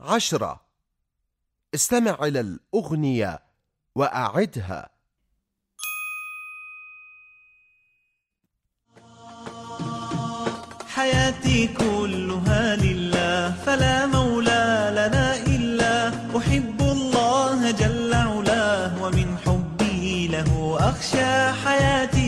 عشرة. استمع إلى الأغنية وأعدها. حياتي كلها لله فلا مولى لنا إلا. أحب الله جل علاه ومن حبي له أخشى حياتي